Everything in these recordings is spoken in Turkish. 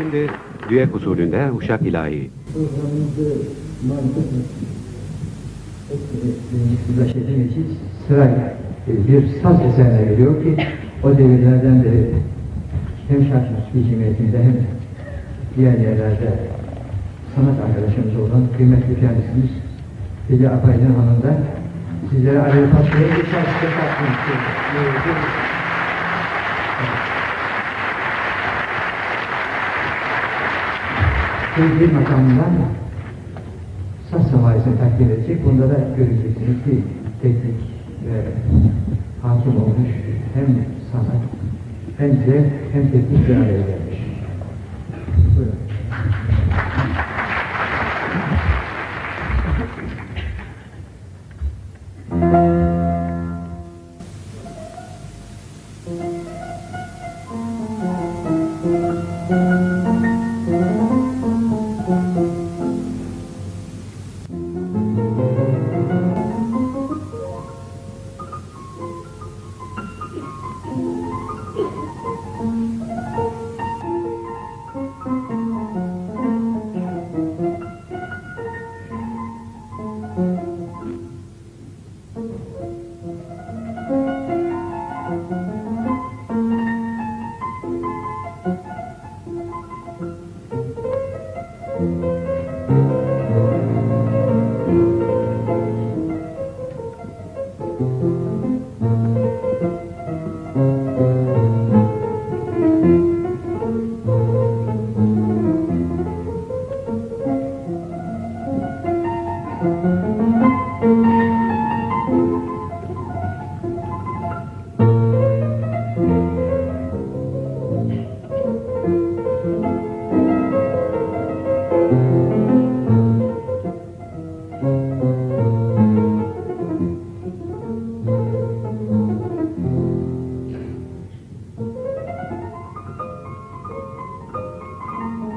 şimdi düet usulünde Uşak ilahi. için sırayla bir saz eserine geliyor ki o devirlerden beri hem Şarkı Cemiyeti'nde hem diğer yerlerde sanat arkadaşımız olan kıymetli piyanistimiz Fili Apaydın Hanım'dan sizlere ayrı tatlıya bir şarkı takdim istiyorum. Tedbir makamından saz samarisini takdim edecek. Bunda da göreceksiniz ki teknik ve hakim olmuş hem sanat hem de hem teknik bir araya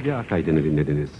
Fulya Akay denir, dinlediniz.